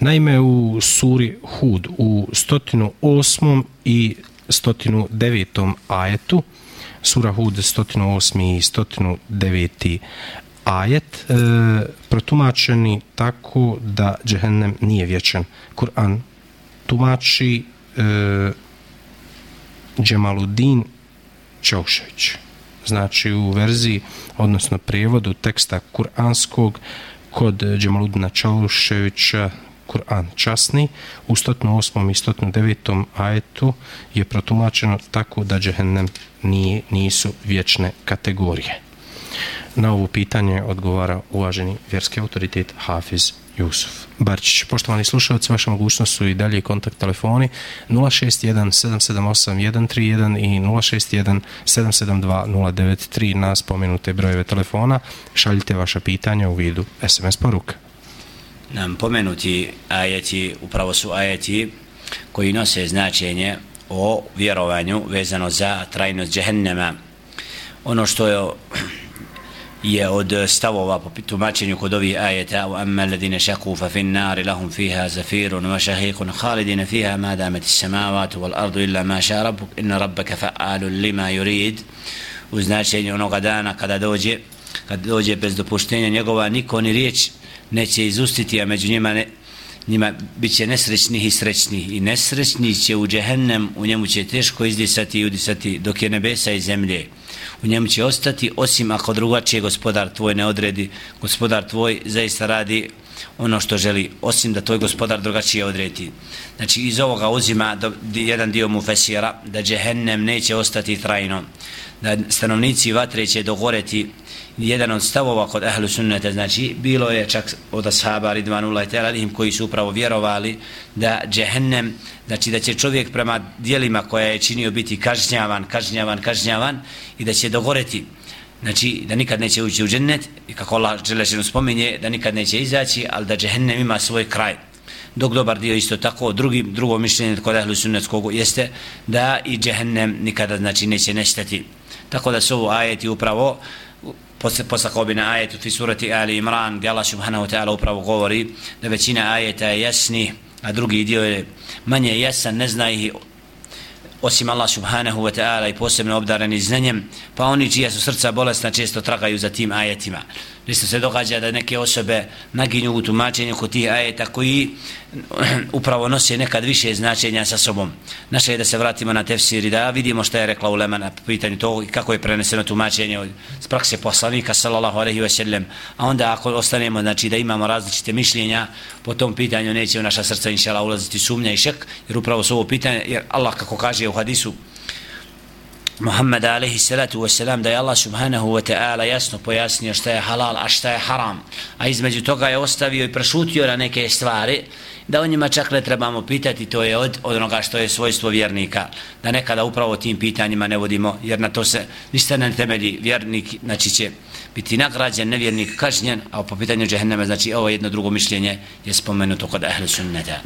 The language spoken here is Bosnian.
Naime, u suri Hud u 108. i 109. ajetu, sura Hud 108. i 109. ajet, e, protumačeni tako da džehennem nije vječan. Kur'an tumači e, Džemaludin Čaušević. Znači u verziji, odnosno prijevodu teksta kuranskog kod Džemaludina Čauševića Kur'an časni, u 108. i 109. ajetu je protumačeno tako da džehennem nije, nisu vječne kategorije. Na ovo pitanje odgovara uvaženi vjerski autoritet Hafiz Jusuf Barčić. Poštovani slušalci, vaša mogućnost su i dalje kontakt telefoni 061 778 131 i 061 772 093 na spomenute brojeve telefona. Šaljite vaša pitanja u vidu SMS poruka. Nam pomenuti ajeti, upravo su ajeti koji nose značenje o vjerovanju vezano za trajnost džehennema. Ono što je je od stavova po tumačenju kod ovih ajeta u amma ladine šaku fa fin nari lahum fiha zafirun wa shahiqun khalidina fiha ma dameti samavatu wal ardu illa ma ša rabbuk inna rabbaka fa'alun lima yurid u značenju onoga dana kada dođe kad dođe bez dopuštenja njegova niko ni riječ neće izustiti a među njima ne, njima bit će nesrećnih i srećnih. I nesrećni će u džehennem u njemu će teško izdisati i udisati dok je nebesa i zemlje. U njemu će ostati osim ako drugačije gospodar tvoj ne odredi. Gospodar tvoj zaista radi ono što želi osim da tvoj gospodar drugačije odredi. Znači iz ovoga uzima do, jedan dio mu fesira da džehennem neće ostati trajno da stanovnici vatre će dogoreti jedan od stavova kod ahlu sunneta. Znači bilo je čak od ashaba ridvanullah i telalihim koji su upravo vjerovali da džehennem znači da će čovjek prema dijelima koja je činio biti kažnjavan, kažnjavan, kažnjavan i da će dogoreti znači da nikad neće ući u džennet i kako Allah želešeno spominje da nikad neće izaći ali da džehennem ima svoj kraj. Dok dobar dio isto tako drugi, drugo mišljenje kod ahlu sunnetskog jeste da i džehennem nikada znači neće nestati tako da su ovo ajeti upravo posle posakobina bi ajetu fi surati Ali Imran gdje Allah subhanahu wa ta'ala upravo govori da većina ajeta je jasni a drugi dio je manje jasan ne zna ih osim Allah subhanahu wa ta'ala i posebno obdareni znanjem pa oni čija su srca bolesna često tragaju za tim ajetima Isto se događa da neke osobe naginju u tumačenju kod tih ajeta koji upravo nose nekad više značenja sa sobom. Naše je da se vratimo na tefsir i da vidimo šta je rekla ulema na pitanju to i kako je preneseno tumačenje od prakse poslanika sallallahu alaihi wa sallam. A onda ako ostanemo, znači da imamo različite mišljenja po tom pitanju neće u naša srca inšala ulaziti sumnja i šek jer upravo su ovo pitanje, jer Allah kako kaže u hadisu Muhammed alaihi salatu wasalam da je Allah subhanahu wa ta'ala jasno pojasnio šta je halal a šta je haram. A između toga je ostavio i prešutio na neke stvari da o njima čak ne trebamo pitati to je od, od onoga što je svojstvo vjernika. Da nekada upravo tim pitanjima ne vodimo jer na to se ništa ne temelji. Vjernik znači će biti nagrađen nevjernik kažnjen a po pitanju džehennema znači ovo jedno drugo mišljenje je spomenuto kod ahle sunneta.